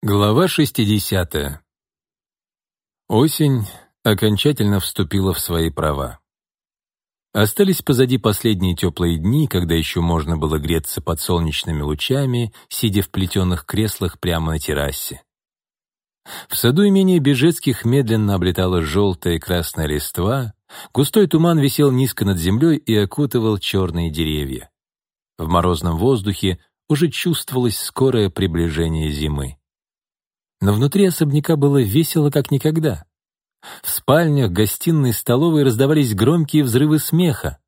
Глава 60. Осень окончательно вступила в свои права. Остались позади последние теплые дни, когда еще можно было греться под солнечными лучами, сидя в плетеных креслах прямо на террасе. В саду имения Бежецких медленно облетала желтая и красная листва, густой туман висел низко над землей и окутывал черные деревья. В морозном воздухе уже чувствовалось скорое приближение зимы но внутри особняка было весело как никогда. В спальнях, гостиной, столовой раздавались громкие взрывы смеха.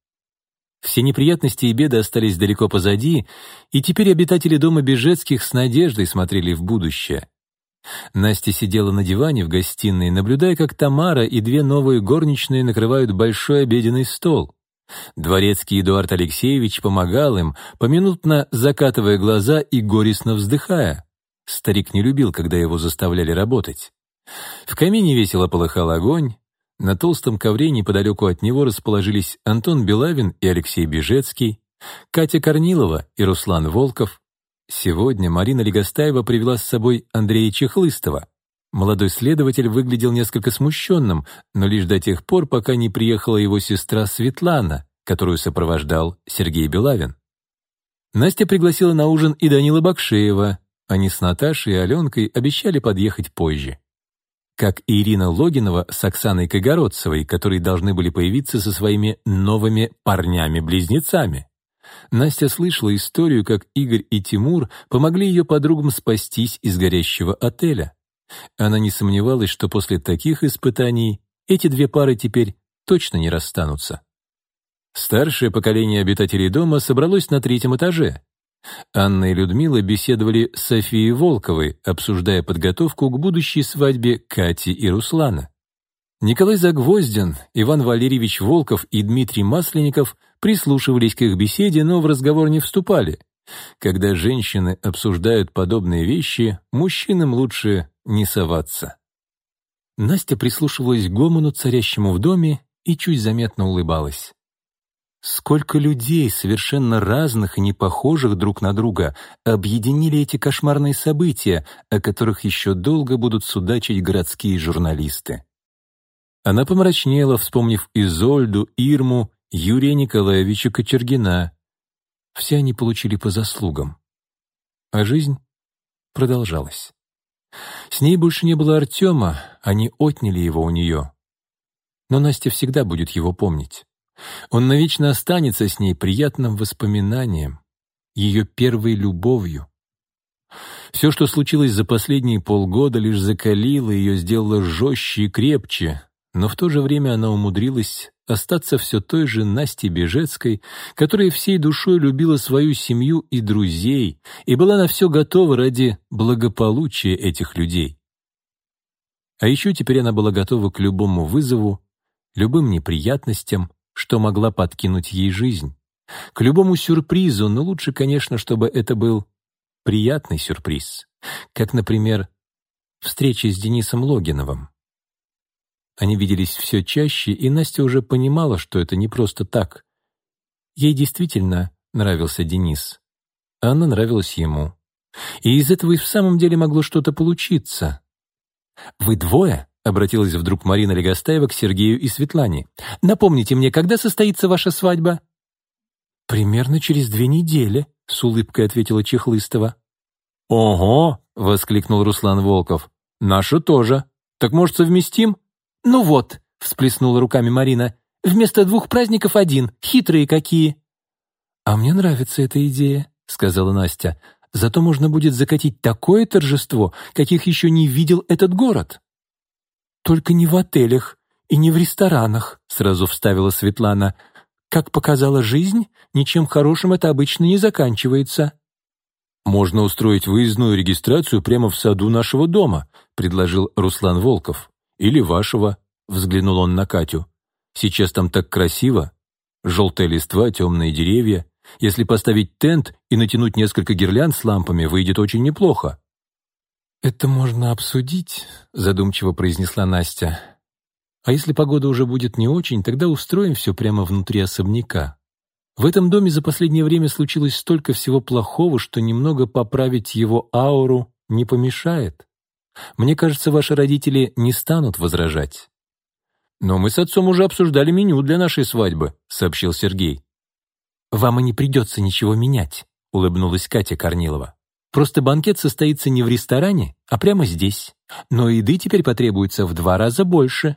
Все неприятности и беды остались далеко позади, и теперь обитатели дома Бежецких с надеждой смотрели в будущее. Настя сидела на диване в гостиной, наблюдая, как Тамара и две новые горничные накрывают большой обеденный стол. Дворецкий Эдуард Алексеевич помогал им, поминутно закатывая глаза и горестно вздыхая. Старик не любил, когда его заставляли работать. В камине весело полыхал огонь. На толстом ковре неподалеку от него расположились Антон Белавин и Алексей Бежецкий, Катя Корнилова и Руслан Волков. Сегодня Марина Легостаева привела с собой Андрея Чехлыстова. Молодой следователь выглядел несколько смущенным, но лишь до тех пор, пока не приехала его сестра Светлана, которую сопровождал Сергей Белавин. Настя пригласила на ужин и Данила Бакшеева, они с Наташей и Аленкой обещали подъехать позже. Как и Ирина Логинова с Оксаной Кагородцевой, которые должны были появиться со своими новыми парнями-близнецами. Настя слышала историю, как Игорь и Тимур помогли ее подругам спастись из горящего отеля. Она не сомневалась, что после таких испытаний эти две пары теперь точно не расстанутся. Старшее поколение обитателей дома собралось на третьем этаже. Анна и Людмила беседовали с Софией Волковой, обсуждая подготовку к будущей свадьбе Кати и Руслана. Николай Загвоздин, Иван Валерьевич Волков и Дмитрий Масленников прислушивались к их беседе, но в разговор не вступали. Когда женщины обсуждают подобные вещи, мужчинам лучше не соваться. Настя прислушивалась к гомону, царящему в доме, и чуть заметно улыбалась. Сколько людей, совершенно разных и не похожих друг на друга, объединили эти кошмарные события, о которых еще долго будут судачить городские журналисты. Она помрачнела, вспомнив Изольду, Ирму, Юрия Николаевича Кочергина. Все они получили по заслугам. А жизнь продолжалась. С ней больше не было Артема, они отняли его у нее. Но Настя всегда будет его помнить. Он навечно останется с ней приятным воспоминанием, ее первой любовью. Все, что случилось за последние полгода, лишь закалило ее, сделало жестче и крепче, но в то же время она умудрилась остаться все той же Настей Бежецкой, которая всей душой любила свою семью и друзей и была на все готова ради благополучия этих людей. А еще теперь она была готова к любому вызову, любым неприятностям, что могла подкинуть ей жизнь. К любому сюрпризу, но лучше, конечно, чтобы это был приятный сюрприз. Как, например, встреча с Денисом Логиновым. Они виделись все чаще, и Настя уже понимала, что это не просто так. Ей действительно нравился Денис. А она нравилась ему. И из этого и в самом деле могло что-то получиться. «Вы двое?» — обратилась вдруг Марина Легостаева к Сергею и Светлане. «Напомните мне, когда состоится ваша свадьба?» «Примерно через две недели», — с улыбкой ответила Чехлыстова. «Ого!» — воскликнул Руслан Волков. «Наша тоже. Так, может, совместим?» «Ну вот», — всплеснула руками Марина. «Вместо двух праздников один. Хитрые какие!» «А мне нравится эта идея», — сказала Настя. «Зато можно будет закатить такое торжество, каких еще не видел этот город». «Только не в отелях и не в ресторанах», — сразу вставила Светлана. «Как показала жизнь, ничем хорошим это обычно не заканчивается». «Можно устроить выездную регистрацию прямо в саду нашего дома», — предложил Руслан Волков. «Или вашего», — взглянул он на Катю. «Сейчас там так красиво. Желтая листва, темные деревья. Если поставить тент и натянуть несколько гирлянд с лампами, выйдет очень неплохо». «Это можно обсудить», — задумчиво произнесла Настя. «А если погода уже будет не очень, тогда устроим все прямо внутри особняка. В этом доме за последнее время случилось столько всего плохого, что немного поправить его ауру не помешает. Мне кажется, ваши родители не станут возражать». «Но мы с отцом уже обсуждали меню для нашей свадьбы», — сообщил Сергей. «Вам и не придется ничего менять», — улыбнулась Катя Корнилова. «Просто банкет состоится не в ресторане, а прямо здесь. Но еды теперь потребуется в два раза больше».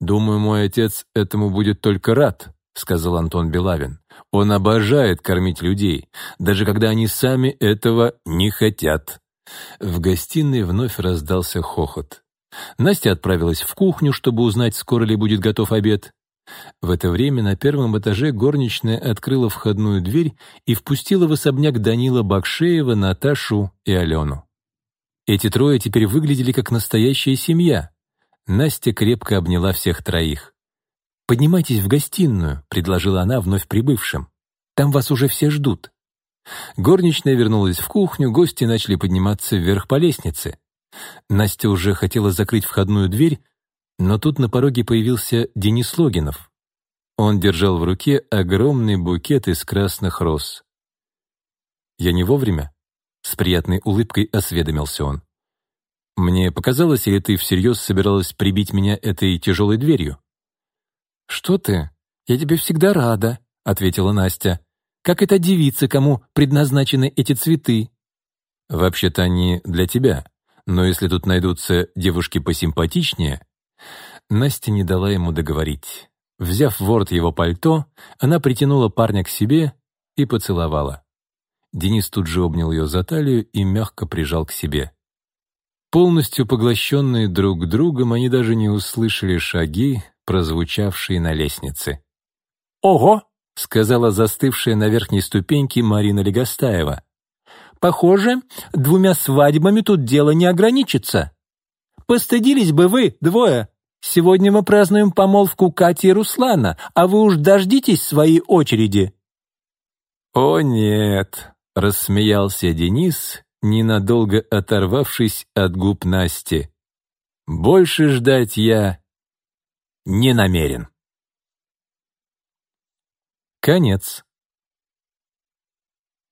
«Думаю, мой отец этому будет только рад», — сказал Антон Белавин. «Он обожает кормить людей, даже когда они сами этого не хотят». В гостиной вновь раздался хохот. Настя отправилась в кухню, чтобы узнать, скоро ли будет готов обед. В это время на первом этаже горничная открыла входную дверь и впустила в особняк Данила Бакшеева, Наташу и Алену. Эти трое теперь выглядели как настоящая семья. Настя крепко обняла всех троих. «Поднимайтесь в гостиную», — предложила она вновь прибывшим. «Там вас уже все ждут». Горничная вернулась в кухню, гости начали подниматься вверх по лестнице. Настя уже хотела закрыть входную дверь, но тут на пороге появился Денис Логинов. Он держал в руке огромный букет из красных роз. «Я не вовремя?» — с приятной улыбкой осведомился он. «Мне показалось, или ты всерьез собиралась прибить меня этой тяжелой дверью?» «Что ты? Я тебе всегда рада», — ответила Настя. «Как эта девица, кому предназначены эти цветы?» «Вообще-то они для тебя», но если тут найдутся девушки посимпатичнее...» Настя не дала ему договорить. Взяв ворот его пальто, она притянула парня к себе и поцеловала. Денис тут же обнял ее за талию и мягко прижал к себе. Полностью поглощенные друг другом, они даже не услышали шаги, прозвучавшие на лестнице. «Ого!» — сказала застывшая на верхней ступеньке Марина Легостаева. Похоже, двумя свадьбами тут дело не ограничится. Постыдились бы вы, двое. Сегодня мы празднуем помолвку Кати и Руслана, а вы уж дождитесь своей очереди». «О нет», — рассмеялся Денис, ненадолго оторвавшись от губ Насти. «Больше ждать я не намерен». Конец.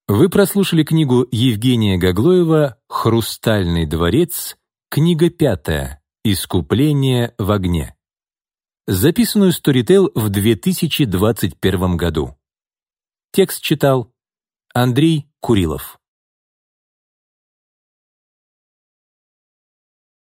Вы прослушали книгу Евгения Гаглоева «Хрустальный дворец», книга пятая «Искупление в огне», записанную Storytel в 2021 году. Текст читал Андрей Курилов.